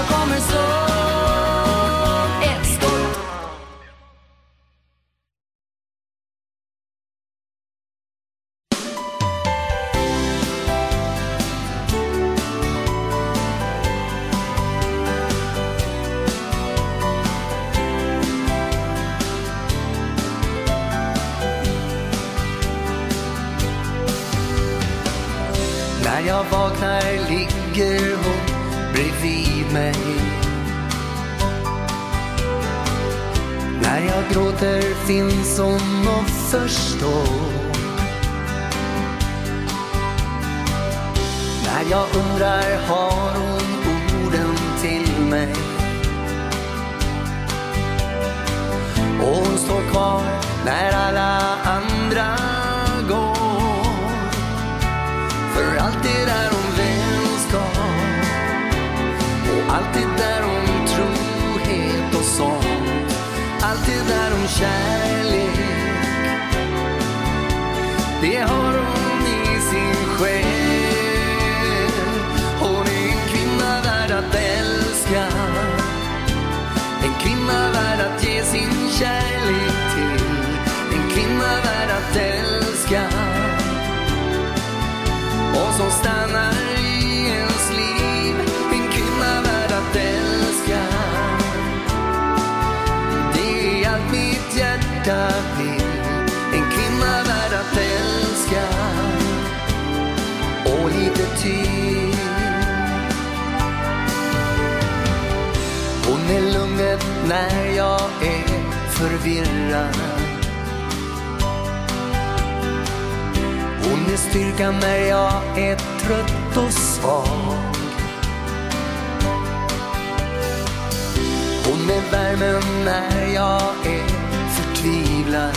jag kommer som förvirrad. Hon är styrkan när jag är trött och svag. Hon är värmen när jag är förtvivlad.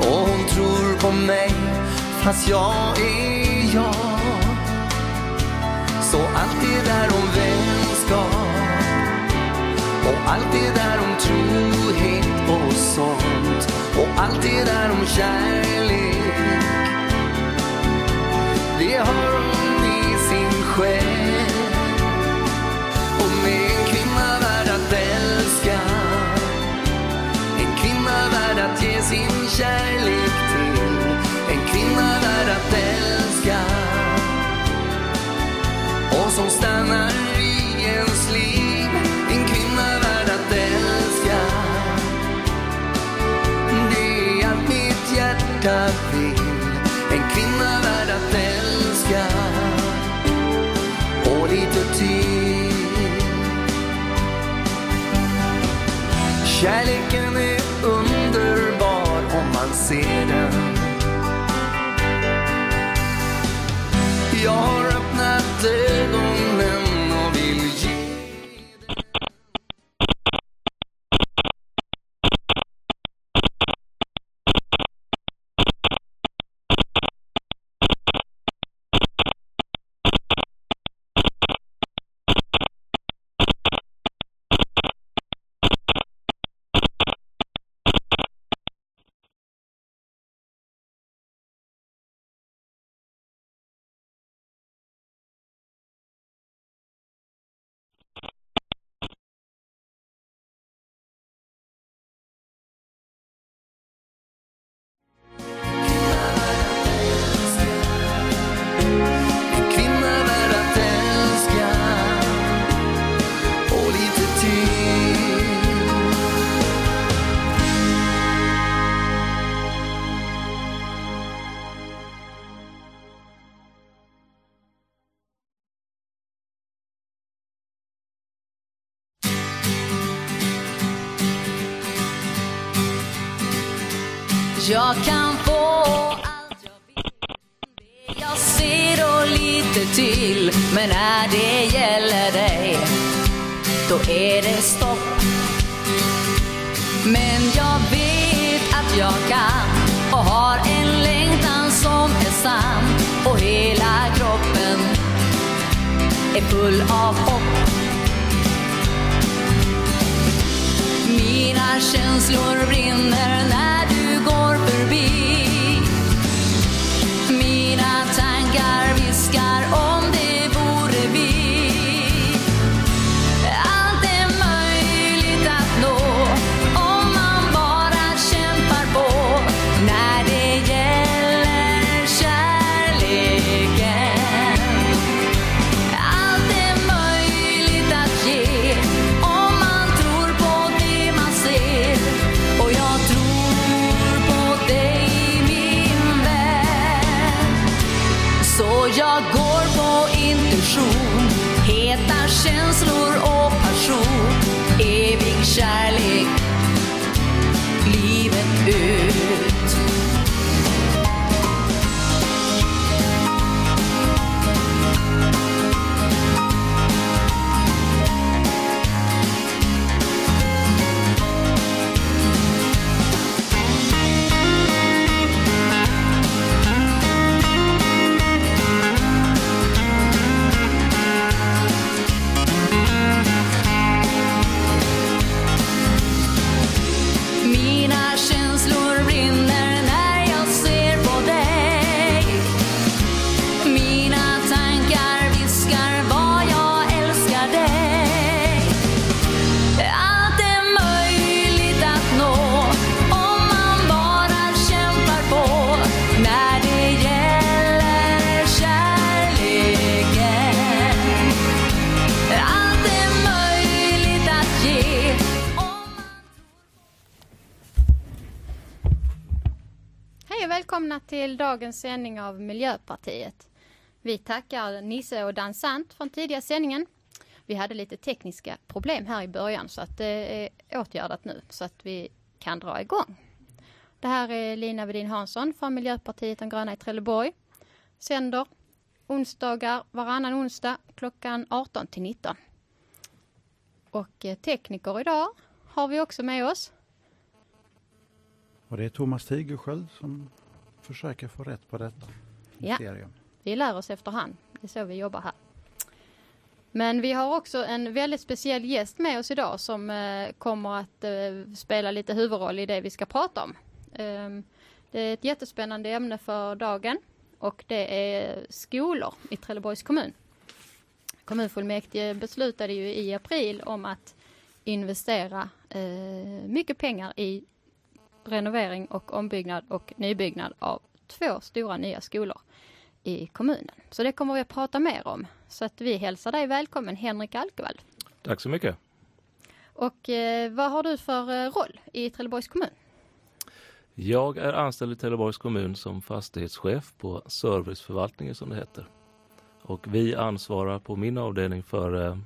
Och hon tror på mig fast jag är jag. Så allt är hon vänskap. Och allt det där om trohet och sånt. Och allt det där om kärlek. Det har hon i sin själ. Hon är en kvinna värd att älska. En kvinna värd att ge sin kärlek. Jag kan få allt jag vill. Det jag ser och lite till. Men när det gäller dig Då är det stopp. Men jag vet att jag kan Och har en längtan som är sann. Och hela kroppen är full av hopp. Mina känslor brinner när förbi Mina dagens sändning av Miljöpartiet. Vi tackar Nisse och Dansant från tidiga sändningen. Vi hade lite tekniska problem här i början så att det är åtgärdat nu så att vi kan dra igång. Det här är Lina Wedin Hansson från Miljöpartiet De gröna i Trelleborg. Sänder onsdagar varannan onsdag klockan 18 till 19. Och eh, tekniker idag har vi också med oss. Och det är Thomas Tigersköld som försöker få rätt på detta Ja. mysterium. Vi lär oss efterhand. Det är så vi jobbar här. Men vi har också en väldigt speciell gäst med oss idag som eh, kommer att eh, spela lite huvudroll i det vi ska prata om. Ehm, det är ett jättespännande ämne för dagen och det är skolor i Trelleborgs kommun. Kommunfullmäktige beslutade ju i april om att investera eh, mycket pengar i renovering och ombyggnad och nybyggnad av två stora nya skolor i kommunen. Så det kommer vi att prata mer om. Så att vi hälsar dig välkommen Henrik Alkevall. Tack så mycket. Och eh, vad har du för eh, roll i Trelleborgs kommun? Jag är anställd i Trelleborgs kommun som fastighetschef på serviceförvaltningen som det heter. Och vi ansvarar på min avdelning för eh,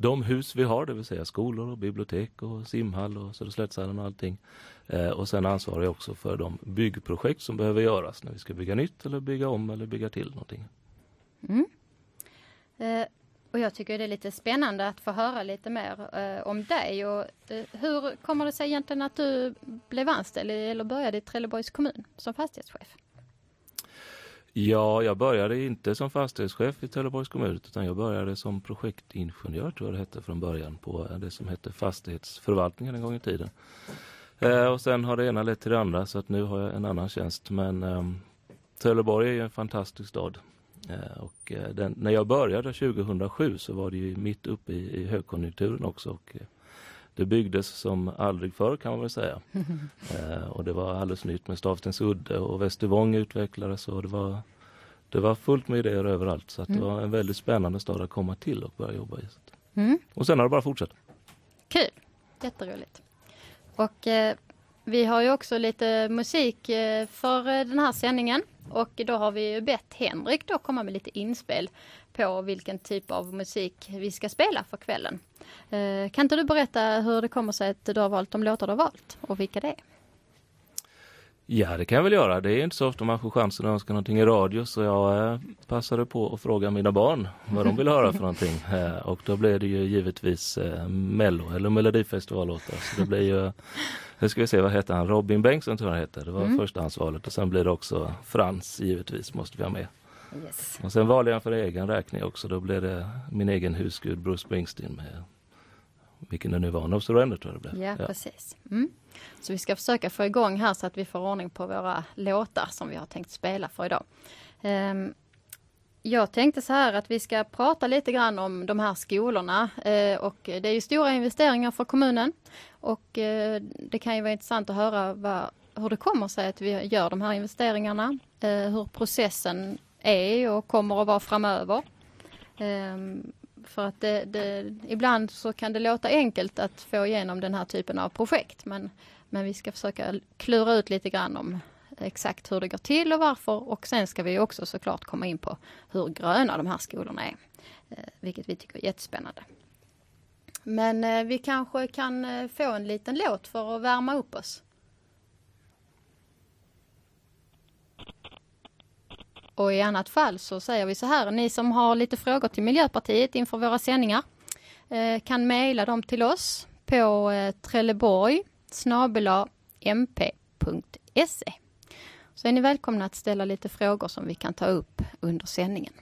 de hus vi har, det vill säga skolor och bibliotek och simhall och Söderslättshallen och allting. Eh, och sen ansvarar jag också för de byggprojekt som behöver göras när vi ska bygga nytt eller bygga om eller bygga till någonting. Mm. Eh, och jag tycker det är lite spännande att få höra lite mer eh, om dig. Och, eh, hur kommer det sig egentligen att du blev anställd eller började i Trelleborgs kommun som fastighetschef? Ja, jag började inte som fastighetschef i Trelleborgs kommun utan jag började som projektingenjör tror jag det hette från början på eh, det som hette fastighetsförvaltningen en gång i tiden. Eh, och sen har det ena lett till det andra så att nu har jag en annan tjänst men eh, Trelleborg är ju en fantastisk stad. Eh, och eh, den, när jag började 2007 så var det ju mitt uppe i, i högkonjunkturen också och eh, det byggdes som aldrig förr kan man väl säga. Eh, och det var alldeles nytt med Stavstens udde och Västervång utvecklades och det var, det var fullt med idéer överallt. Så att det var en väldigt spännande stad att komma till och börja jobba i. Mm. Och sen har det bara fortsatt. Kul! Jätteroligt. Och eh, vi har ju också lite musik eh, för eh, den här sändningen. Och då har vi ju bett Henrik då komma med lite inspel på vilken typ av musik vi ska spela för kvällen. Eh, kan inte du berätta hur det kommer sig att du har valt de låtar du har valt och vilka det är? Ja, det kan jag väl göra. Det är inte så ofta man får chansen att önska någonting i radio så jag eh, passade på att fråga mina barn vad de vill höra för någonting. Eh, och då blev det ju givetvis eh, Mello eller Melodifestivallåtar. Så det blir ju, nu ska vi se, vad heter han? Robin Bengtsson tror jag han heter. Det var förstahandsvalet och sen blir det också Frans givetvis måste vi ha med. Yes. Och sen valde jag för egen räkning också. Då blev det min egen husgud Bruce Springsteen med vilken det nu var, No Surrender tror jag det blev. Ja, precis. Mm. Så vi ska försöka få igång här så att vi får ordning på våra låtar som vi har tänkt spela för idag. Ehm, jag tänkte så här att vi ska prata lite grann om de här skolorna eh, och det är ju stora investeringar för kommunen och eh, det kan ju vara intressant att höra vad, hur det kommer sig att vi gör de här investeringarna, eh, hur processen är och kommer att vara framöver. För att det, det, ibland så kan det låta enkelt att få igenom den här typen av projekt men, men vi ska försöka klura ut lite grann om exakt hur det går till och varför och sen ska vi också såklart komma in på hur gröna de här skolorna är. Eh, vilket vi tycker är jättespännande. Men eh, vi kanske kan eh, få en liten låt för att värma upp oss. Och i annat fall så säger vi så här, ni som har lite frågor till Miljöpartiet inför våra sändningar eh, kan mejla dem till oss på eh, trelleborg mp.se. Så är ni välkomna att ställa lite frågor som vi kan ta upp under sändningen.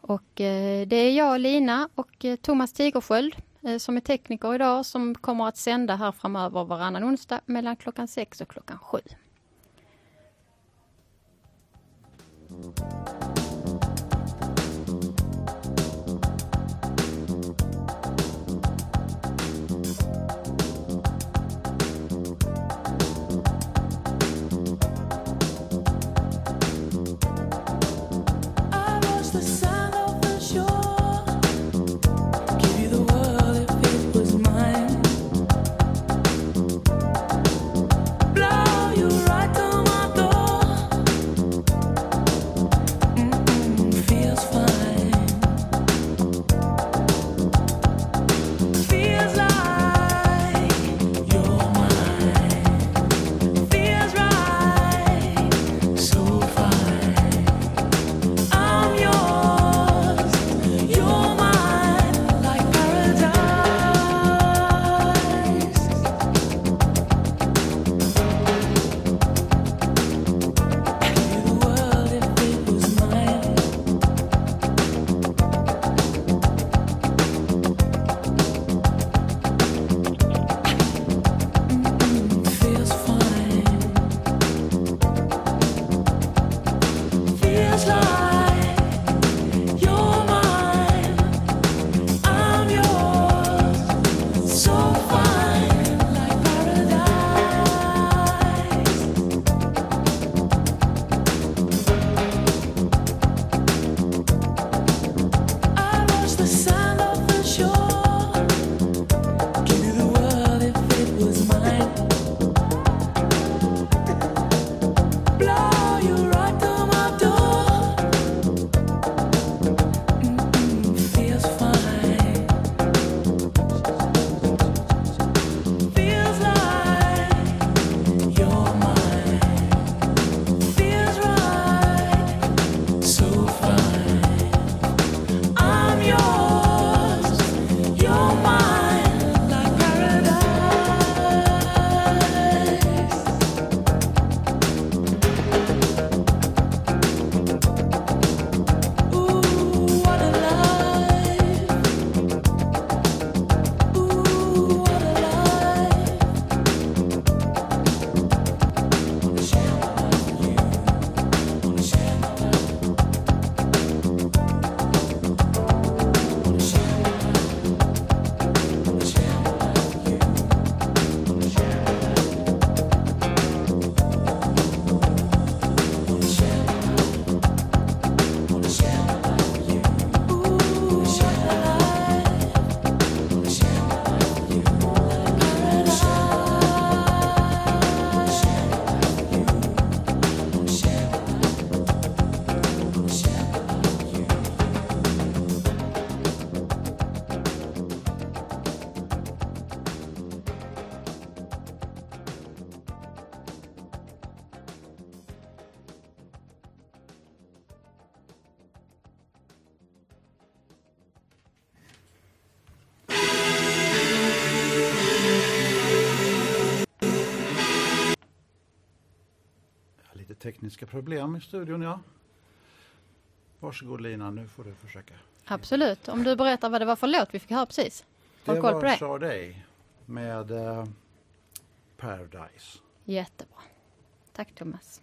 Och eh, det är jag, Lina och Thomas Tigersköld som är tekniker idag som kommer att sända här framöver varannan onsdag mellan klockan 6 och klockan 7. Thank you. Problem i studion, ja. Varsågod Lina, nu får du försöka. Absolut, om du berättar vad det var för låt vi fick höra precis. Har Det koll på var det? Sade med eh, Paradise. Jättebra. Tack Thomas.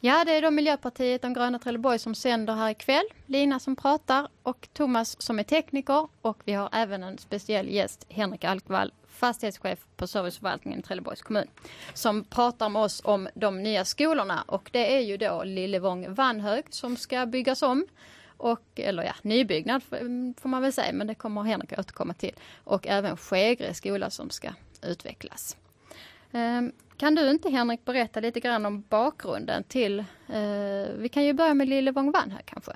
Ja, det är då Miljöpartiet, de gröna Trelleborg som sänder här ikväll. Lina som pratar och Thomas som är tekniker och vi har även en speciell gäst, Henrik Alkvall, fastighetschef på serviceförvaltningen i Trelleborgs kommun, som pratar med oss om de nya skolorna och det är ju då Lillevång Vanhög som ska byggas om. Och, eller ja, nybyggnad får man väl säga, men det kommer Henrik att återkomma till. Och även Skegre skola som ska utvecklas. Ehm, kan du inte Henrik berätta lite grann om bakgrunden till, eh, vi kan ju börja med Lillevång Vanhög kanske.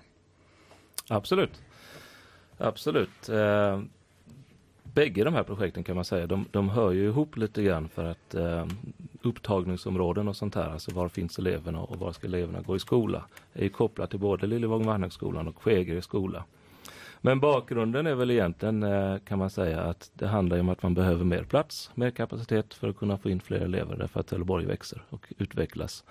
Absolut. Absolut. Ehm, Bägge de här projekten kan man säga, de, de hör ju ihop lite grann för att eh, upptagningsområden och sånt här, alltså var finns eleverna och var ska eleverna gå i skola, är ju kopplat till både Lillevång Vannhögskolan och Skägere skola. Men bakgrunden är väl egentligen eh, kan man säga att det handlar om att man behöver mer plats, mer kapacitet för att kunna få in fler elever därför att Trelleborg växer och utvecklas.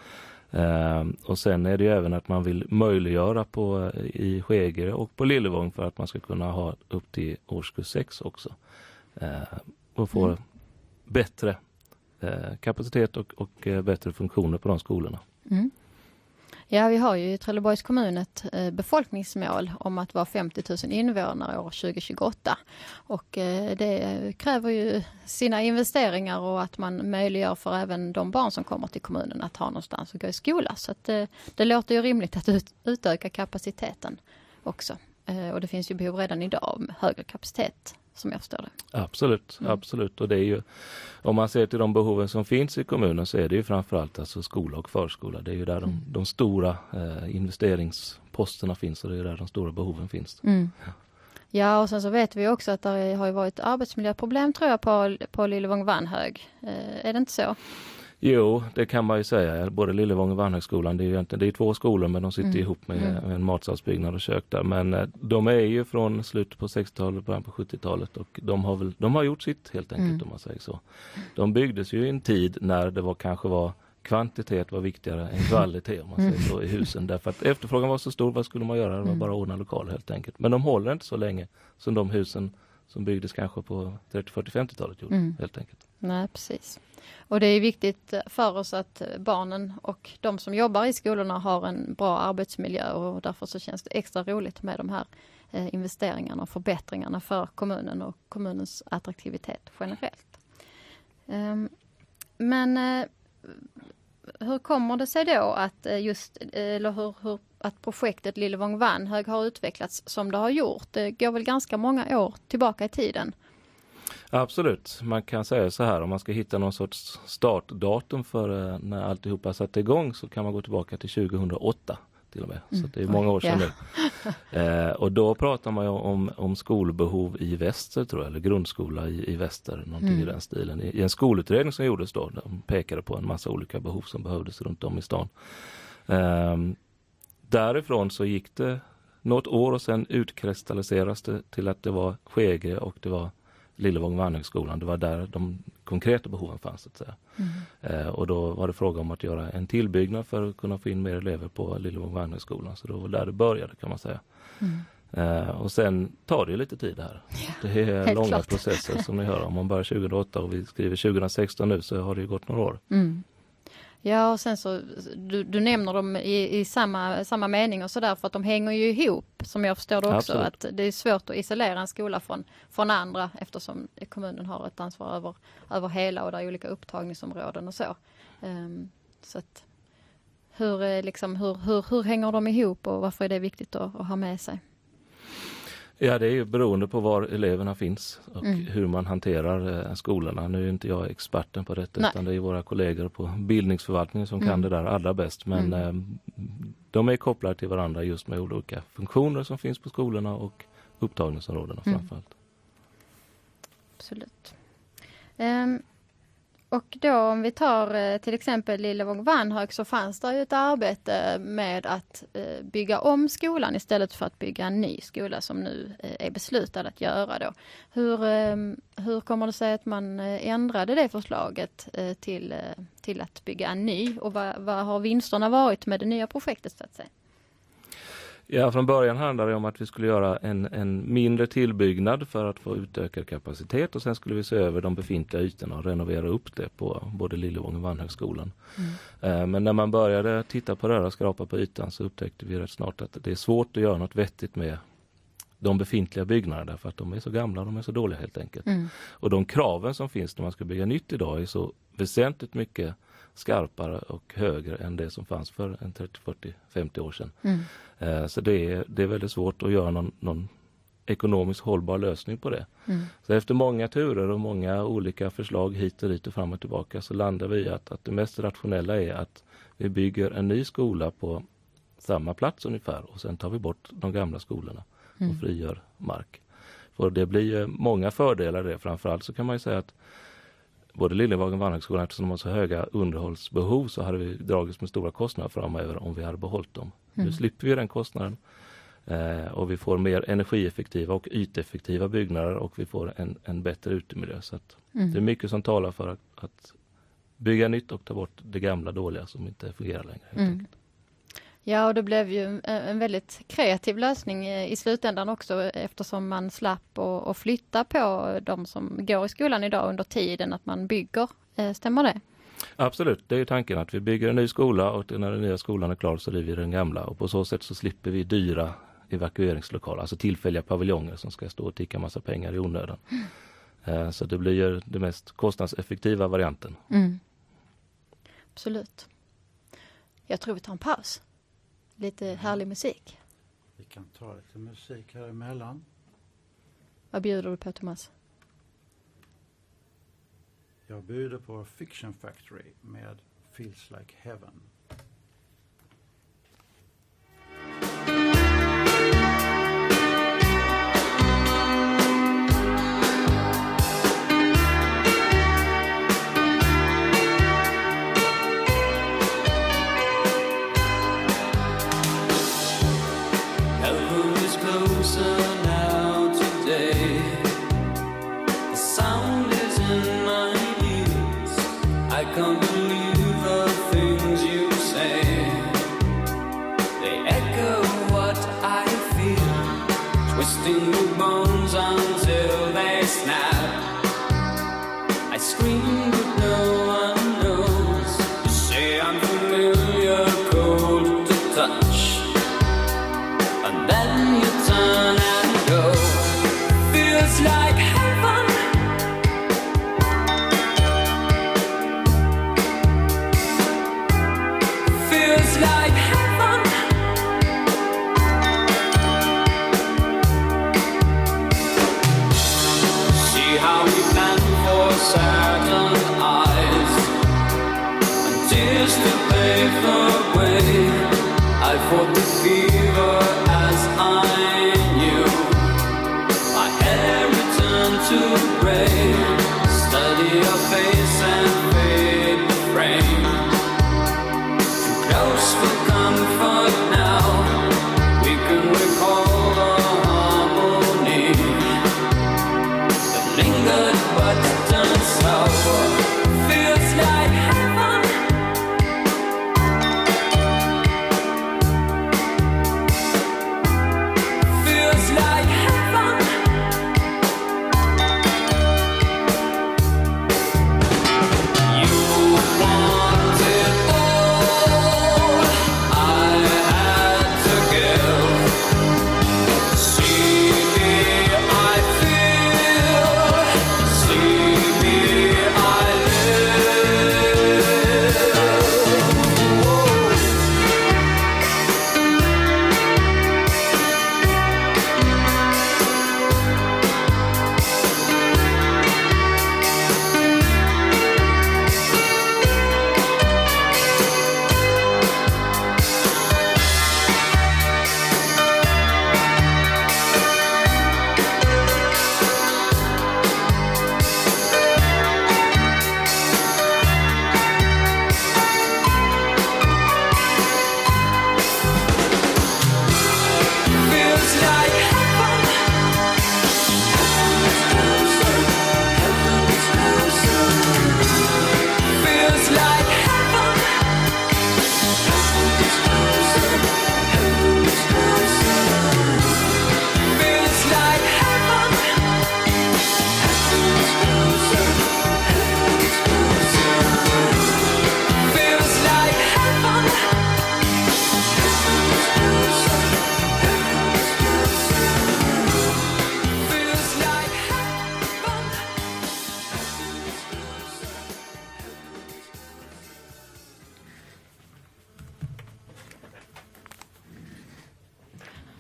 Eh, och sen är det ju även att man vill möjliggöra på, i Skägere och på Lillevång för att man ska kunna ha upp till årskurs 6 också. Eh, och få Mm. bättre eh, kapacitet och, och eh, bättre funktioner på de skolorna. Mm. Ja, vi har ju i Trelleborgs kommun ett eh, befolkningsmål om att vara 50 000 invånare år 2028. Och eh, det kräver ju sina investeringar och att man möjliggör för även de barn som kommer till kommunen att ha någonstans att gå i skola. Så att, eh, det låter ju rimligt att ut, utöka kapaciteten också. Och det finns ju behov redan idag av högre kapacitet som jag förstår det. Absolut, Mm. absolut. Och det är ju, om man ser till de behoven som finns i kommunen så är det ju framförallt alltså skola och förskola. Det är ju där de, Mm. de stora eh, investeringsposterna finns och det är där de stora behoven finns. Mm. Ja, och sen så vet vi också att det har varit arbetsmiljöproblem tror jag på, på Lillevång Vannhög. Eh, är det inte så? Jo, det kan man ju säga. Både Lillevång och Vannhögskolan, det är ju det är två skolor men de sitter Mm. ihop med, Mm. en matsalsbyggnad och kök där. Men eh, de är ju från slutet på 60-talet, början på 70-talet och de har, väl, de har gjort sitt helt enkelt Mm. om man säger så. De byggdes ju i en tid när det var kanske var kvantitet var viktigare än kvalitet om man säger så i husen. Därför att efterfrågan var så stor, vad skulle man göra? Det var Mm. bara att ordna lokaler helt enkelt. Men de håller inte så länge som de husen som byggdes kanske på 30, 40, 50-talet gjorde Mm. helt enkelt. Nej, precis. Och det är viktigt för oss att barnen och de som jobbar i skolorna har en bra arbetsmiljö och därför så känns det extra roligt med de här eh, investeringarna och förbättringarna för kommunen och kommunens attraktivitet generellt. Ehm, men eh, hur kommer det sig då att eh, just, eller hur, hur att projektet Lillevång Vannhög har utvecklats som det har gjort? Det går väl ganska många år tillbaka i tiden? Absolut, man kan säga så här om man ska hitta någon sorts startdatum för eh, när alltihopa satte igång så kan man gå tillbaka till 2008 till och med. Så Mm, det är många år sedan ja. nu. Eh, och då pratar man om, om skolbehov i väster tror jag, eller grundskola i, i väster, någonting Mm. i den stilen. I, I en skolutredning som gjordes då, de pekade på en massa olika behov som behövdes runt om i stan. Ehm, därifrån så gick det något år och sen utkristalliseras det till att det var Skägre och det var Lillevång Vannhögskolan. Det var där de konkreta behoven fanns. Så att säga. Mm. Eh, och då var det fråga om att göra en tillbyggnad för att kunna få in mer elever på Lillevång Vannhögskolan. Så det var där det började kan man säga. Mm. Eh, och sen tar det ju lite tid här. Det är långa klart. processer som ni hör. Om man börjar 2008 och vi skriver 2016 nu så har det gått några år. Mm. Ja, och sen så, du, du nämner dem i, i samma, samma mening och sådär för att de hänger ju ihop som jag förstår det också. Absolut. Att det är svårt att isolera en skola från, från andra eftersom kommunen har ett ansvar över, över hela och det är olika upptagningsområden och så. Ehm, så att, hur, eh, liksom, hur, hur, hur hänger de ihop och varför är det viktigt att, att ha med sig? Ja det är ju beroende på var eleverna finns och Mm. hur man hanterar eh, skolorna. Nu är inte jag experten på detta Nej. utan det är våra kollegor på bildningsförvaltningen som kan Mm. det där allra bäst. Men Mm. eh, de är kopplade till varandra just med olika funktioner som finns på skolorna och upptagningsområdena Mm. framförallt. Absolut. Ehm, och då om vi tar eh, till exempel Lillevång Vannhög så fanns det ju ett arbete med att eh, bygga om skolan istället för att bygga en ny skola som nu eh, är beslutad att göra då. Hur, ehm, hur kommer det sig att man ändrade det förslaget till, till att bygga en ny och vad, vad har vinsterna varit med det nya projektet så att säga? Ja, från början handlade det om att vi skulle göra en, en mindre tillbyggnad för att få utökad kapacitet och sen skulle vi se över de befintliga ytorna och renovera upp det på både Lillevång och Vannhögskolan. Eh, Men när man började titta på röra och skrapa på ytan så upptäckte vi rätt snart att det är svårt att göra något vettigt med de befintliga byggnaderna därför att de är så gamla, de är så dåliga helt enkelt. Mm. Och de kraven som finns när man ska bygga nytt idag är så väsentligt mycket skarpare och högre än det som fanns för en 30, 40, 50 år sedan. Mm. Eh, Så det är, det är väldigt svårt att göra någon, någon ekonomiskt hållbar lösning på det. Så efter många turer och många olika förslag hit och dit och fram och tillbaka så landar vi i att, att det mest rationella är att vi bygger en ny skola på samma plats ungefär och sen tar vi bort de gamla skolorna och frigör mark. För det blir ju många fördelar det. Framförallt så kan man ju säga att både Liljevalchs och Vanhögskolan eftersom de har så höga underhållsbehov så hade vi dragits med stora kostnader framöver om vi hade behållit dem. Nu slipper vi den kostnaden eh, och vi får mer energieffektiva och yteffektiva byggnader och vi får en, en bättre utemiljö. Så att Det är mycket som talar för att, att bygga nytt och ta bort det gamla dåliga som inte fungerar längre. helt Mm. Ja, och det blev ju en, väldigt kreativ lösning i slutändan också eftersom man slapp att flytta på de som går i skolan idag under tiden att man bygger. Eh, Stämmer det? Absolut, det är tanken att vi bygger en ny skola och när den nya skolan är klar så river vi den gamla och på så sätt så slipper vi dyra evakueringslokaler, alltså tillfälliga paviljonger som ska stå och ticka massa pengar i onödan. Eh, Så det blir ju den mest kostnadseffektiva varianten. Mm. Absolut. Jag tror vi tar en paus. Lite härlig musik. Vi kan ta lite musik här emellan. Vad bjuder du på Thomas? Jag bjuder på Fiction Factory med Feels Like Heaven. Heaven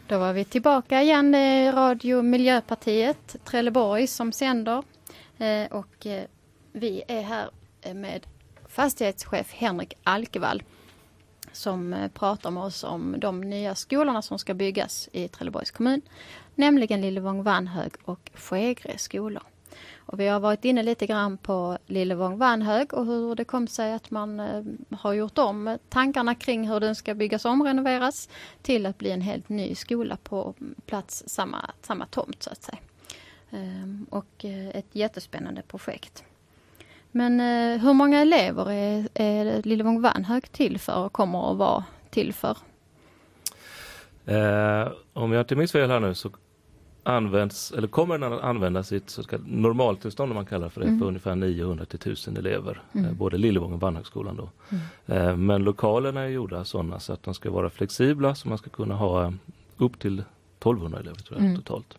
Då var vi tillbaka igen. Det är Radio Miljöpartiet Trelleborg som sänder. Eh, och eh, vi är här med fastighetschef Henrik Alkevall som pratar med oss om de nya skolorna som ska byggas i Trelleborgs kommun. Nämligen Lillevång Vanhög och Skegre skolor. Och vi har varit inne lite grann på Lillevång Vanhög och hur det kom sig att man eh, har gjort om tankarna kring hur den ska byggas om, renoveras till att bli en helt ny skola på plats, samma, samma tomt så att säga. Ehm, och eh, ett jättespännande projekt. Men eh, hur många elever är, är Lillevång Vanhög till för och kommer att vara till för? Eh, om jag inte minns fel här nu så används, eller kommer den att användas i ett så kallat normaltillstånd om man kallar för det, Mm. för ungefär 900 till 1000 elever. Mm. Eh, både Lillevång och Bandhögskolan då. Eh, men lokalerna är gjorda sådana så att de ska vara flexibla så man ska kunna ha eh, upp till 1200 elever tror jag Mm. totalt.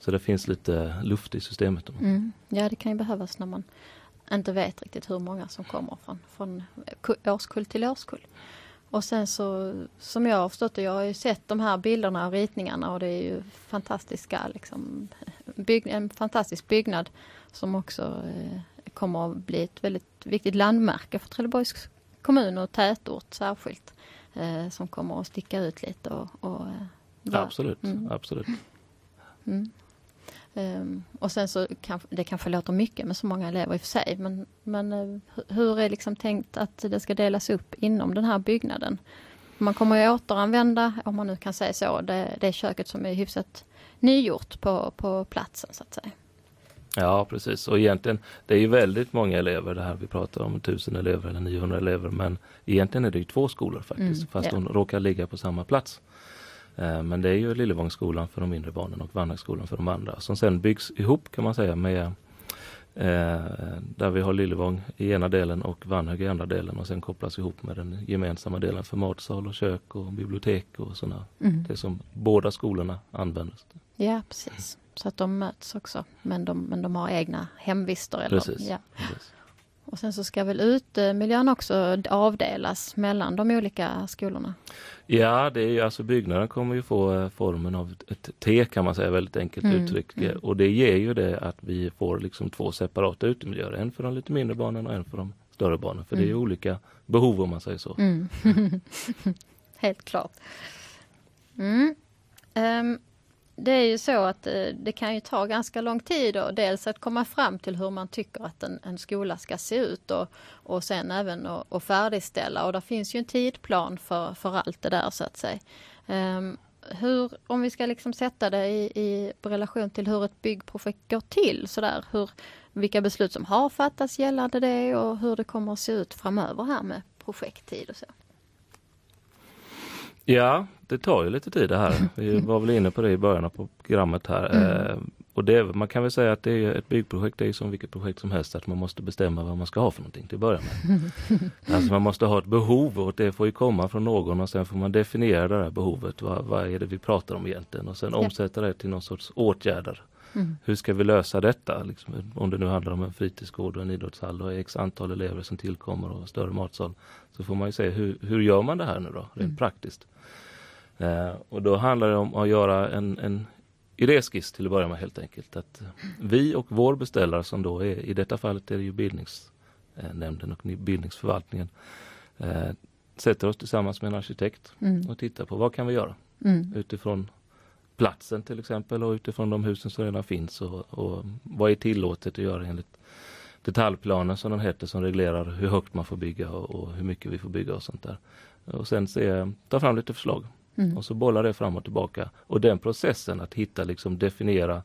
Så det finns lite luft i systemet. Mm. Ja, det kan ju behövas när man inte vet riktigt hur många som kommer från, från ku- årskull till årskull. Och sen så, som jag har förstått det, jag har ju sett de här bilderna och ritningarna och det är ju fantastiska, liksom, bygg, en fantastisk byggnad som också eh, kommer att bli ett väldigt viktigt landmärke för Trelleborgs kommun och tätort särskilt. Eh, som kommer att sticka ut lite och, och eh, Absolut, Mm. absolut. Mm. Ehm, och sen så kanske det kanske låter mycket med så många elever i och för sig men, men eh, hu- hur är liksom tänkt att det ska delas upp inom den här byggnaden? Man kommer ju återanvända, om man nu kan säga så, det, det köket som är hyfsat nygjort på, på platsen så att säga. Ja precis och egentligen det är ju väldigt många elever det här vi pratar om 1000 elever eller 900 elever men egentligen är det ju två skolor faktiskt Mm, fast ja. de råkar ligga på samma plats. Eh, Men det är ju Lillevångsskolan för de mindre barnen och Vanhögskolan för de andra som sen byggs ihop kan man säga med eh, där vi har Lillevång i ena delen och Vanhög i andra delen och sen kopplas ihop med den gemensamma delen för matsal och kök och bibliotek och sådana. Det som båda skolorna använder. Ja precis, så att de möts också men de, men de har egna hemvister. Eller, Precis. Ja. Precis. Och sen så ska väl utemiljön också avdelas mellan de olika skolorna. Ja, det är ju alltså byggnaden kommer ju få eh, formen av ett- T kan man säga, väldigt enkelt Mm, uttryckt. mm. Och det ger ju det att vi får liksom två separata utemiljöer. En för de lite mindre barnen och en för de större barnen. För det är ju Mm. olika behov om man säger så. Mm. Helt klart. Mm. Det är ju så att eh, det kan ju ta ganska lång tid och dels att komma fram till hur man tycker att en, en skola ska se ut och, och sen även att färdigställa och det finns ju en tidplan för, för allt det där så att säga. Um, hur, om vi ska liksom sätta det i, i relation till hur ett byggprojekt går till sådär, hur, vilka beslut som har fattats gällande det och hur det kommer att se ut framöver här med projekttid och så. Ja, det tar ju lite tid det här. Vi var väl inne på det i början av programmet här. Mm. Eh, och det, man kan väl säga att det är ett byggprojekt, det är som vilket projekt som helst, att man måste bestämma vad man ska ha för någonting till att börja med. alltså man måste ha ett behov och det får ju komma från någon och sen får man definiera det här behovet. Vad, vad är det vi pratar om egentligen? Och sen Ja. omsätta det till någon sorts åtgärder. Mm. Hur ska vi lösa detta? Liksom, om det nu handlar om en fritidsgård och en idrottshall och x antal elever som tillkommer och större matsal. Så får man ju se hur, hur gör man det här nu då, rent Mm. praktiskt. Eh, och då handlar det om att göra en, en idéskiss till att börja med helt enkelt. Att vi och vår beställare som då är, i detta fallet är det ju bildningsnämnden och bildningsförvaltningen, eh, sätter oss tillsammans med en arkitekt Mm. och tittar på vad kan vi göra Mm. utifrån platsen till exempel och utifrån de husen som redan finns och, och vad är tillåtet att göra enligt detaljplanen som den heter som reglerar hur högt man får bygga och, och hur mycket vi får bygga och sånt där. Och sen se, ta fram lite förslag Mm. och så bollar det fram och tillbaka. Och den processen att hitta, liksom definiera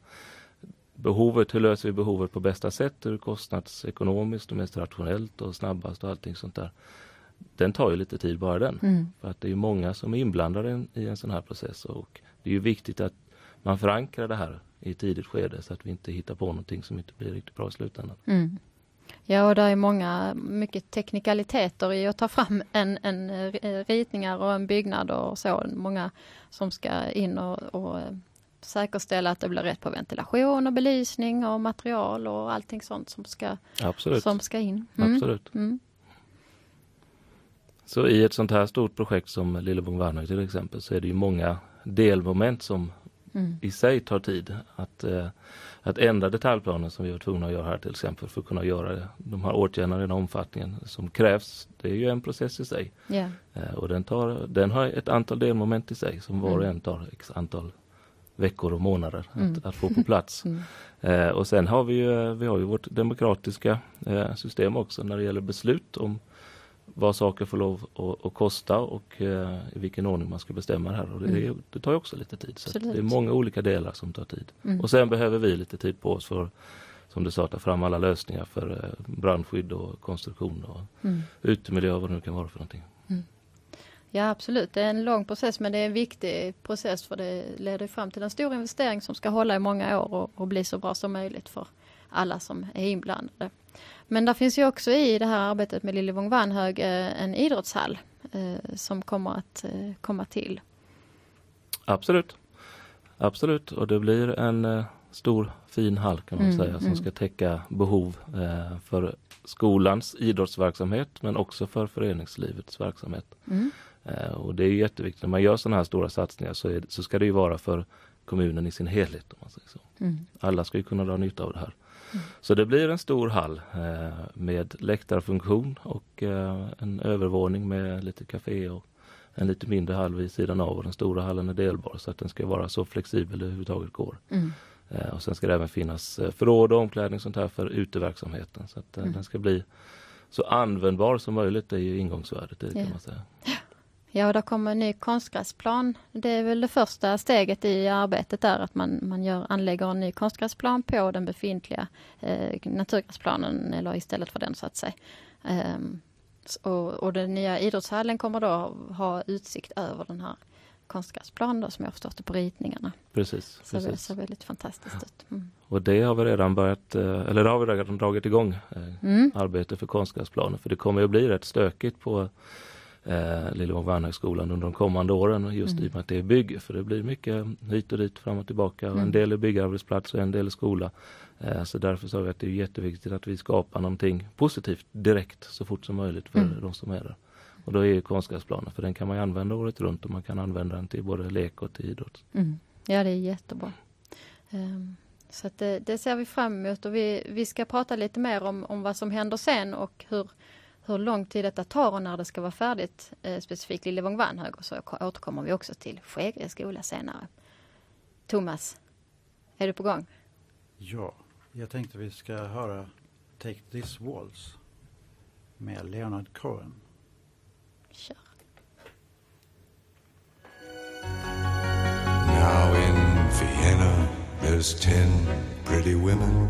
behovet, hur löser vi behovet på bästa sätt, hur kostnadsekonomiskt och mest rationellt och snabbast och allting sånt där. Den tar ju lite tid bara den. Mm. För att det är många som är inblandade i en- i en sån här process och det är ju viktigt att man förankrar det här i ett tidigt skede så att vi inte hittar på någonting som inte blir riktigt bra i slutändan. Mm. Ja, och det är många, mycket teknikaliteter i att ta fram en, en eh, ritningar och en byggnad och så. Många som ska in och, och eh, säkerställa att det blir rätt på ventilation och belysning och material och allting sånt som ska, Absolut. som ska in. Mm. Absolut. Mm. Så i ett sånt här stort projekt som Lillebång Värnhög till exempel så är det ju många delmoment som Mm. i sig tar tid. Att, eh, att ändra detaljplanen som vi var tvungna att göra här till exempel för att kunna göra de här åtgärderna i den omfattningen som krävs. Det är ju en process i sig. Ja. Eh, och den, tar, den har ett antal delmoment i sig som var och Mm. en tar x antal veckor och månader Mm. att, att få på plats. Mm. Eh, och sen har vi ju, vi har ju vårt demokratiska eh, system också när det gäller beslut om vad saker får lov att, att kosta och eh, i vilken ordning man ska bestämma det här. Och det, Mm. det tar också lite tid. Så det är många olika delar som tar tid. Mm. Och sen behöver vi lite tid på oss för som du sa, ta fram alla lösningar för eh, brandskydd och konstruktion och Mm. utemiljö och vad det nu kan vara för någonting. Ja absolut, det är en lång process men det är en viktig process för det leder fram till en stor investering som ska hålla i många år och, och bli så bra som möjligt för alla som är inblandade. Men där finns ju också i det här arbetet med Lillevång Vanhög eh, en idrottshall eh, som kommer att eh, komma till. Absolut. Absolut och det blir en stor fin hall kan man Mm, säga som mm. ska täcka behov eh, för skolans idrottsverksamhet men också för föreningslivets verksamhet. Mm. Och det är jätteviktigt när man gör sådana här stora satsningar så, är, så ska det ju vara för kommunen i sin helhet. Om man säger så. Mm. Alla ska ju kunna dra nytta av det här. Så det blir en stor hall eh, med läktarfunktion och eh, en övervåning med lite café och en lite mindre hall vid sidan av och den stora hallen är delbar så att den ska vara så flexibel det överhuvudtaget går. Mm. Eh, och sen ska det även finnas förråd och omklädning sånt här för uteverksamheten så att Mm. den ska bli så användbar som möjligt. Det är ju ingångsvärdet det Ja. kan man säga. Ja, och där kommer en ny konstgräsplan. Det är väl det första steget i arbetet där att man, man gör, anlägger en ny konstgräsplan på den befintliga eh, naturgräsplanen eller istället för den så att säga. S- och, och den nya idrottshallen kommer då ha utsikt över den här konstgräsplanen då, som jag förstått det på ritningarna. Precis. Så det precis. ser väldigt fantastiskt ut. Mm. Och det har vi redan börjat, eh, eller det har vi redan dragit igång eh, Mm. arbete för konstgräsplaner. För det kommer ju bli rätt stökigt på eh, Lillevång Vanhögskolan under de kommande åren just Mm. i och med att det är bygge. För det blir mycket hit och dit, fram och tillbaka. Mm. En del är byggarbetsplats och en del är skola. Eh, så därför sa vi att det är jätteviktigt att vi skapar någonting positivt direkt så fort som möjligt för Mm. de som är där. Och då är ju konstgräsplaner, för den kan man använda året runt och man kan använda den till både lek och till idrott. Mm. Ja, det är jättebra. Ehm, så det, det ser vi fram emot och vi, vi ska prata lite mer om, om vad som händer sen och hur, hur lång tid detta tar och när det ska vara färdigt, eh, specifikt Lillevång Vanhög och så ko- återkommer vi också till Skegrie skola senare. Thomas, är du på gång? Ja, jag tänkte vi ska höra Take This Waltz med Leonard Cohen. Kör. Now in Vienna, there's ten pretty women.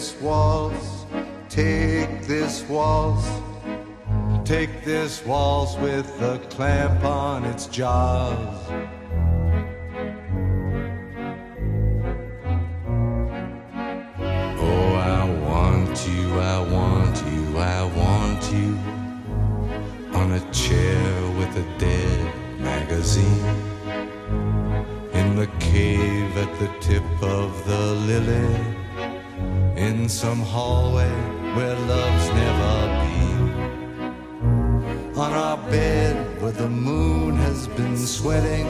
this waltz, take this waltz, take this waltz with a clamp on its jaws. Some hallway where love's never been. On our bed where the moon has been sweating.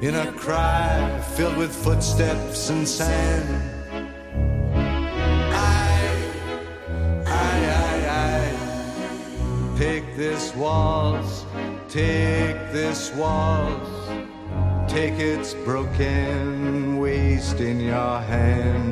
In a cry filled with footsteps and sand. I, I, I, I. Take this waltz, take this waltz, take its broken waist in your hand.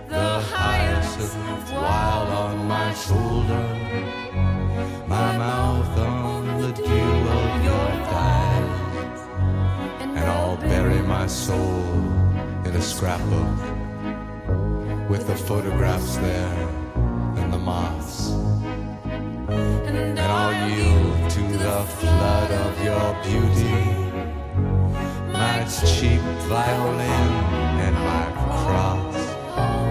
The hyacinth wild on my shoulder, my mouth on the dew of your thighs, and I'll bury my soul in a scrapbook with the photographs there and the moths. And I'll yield to the flood of your beauty, my cheap violin and my cross.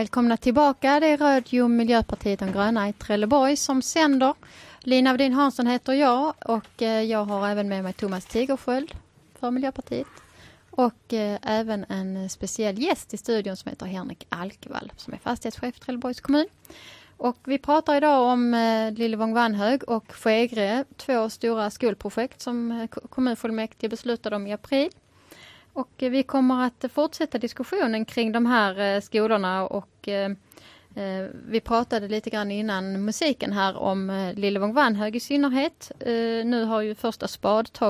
Välkomna tillbaka. Det är Radio Miljöpartiet de gröna i Trelleborg som sänder. Lina Wedin Hansson heter jag och eh, jag har även med mig Thomas Tigersköld för Miljöpartiet. Och eh, även en speciell gäst i studion som heter Henrik Alkvall som är fastighetschef i Trelleborgs kommun. Och vi pratar idag om eh, Lillevång Vanhög och Skegre, två stora skolprojekt som kommunfullmäktige beslutade om i april. Och eh, vi kommer att fortsätta diskussionen kring de här eh, skolorna och eh, vi pratade lite grann innan musiken här om eh, Lillevång Vanhög i synnerhet. Nu har ju första spadtag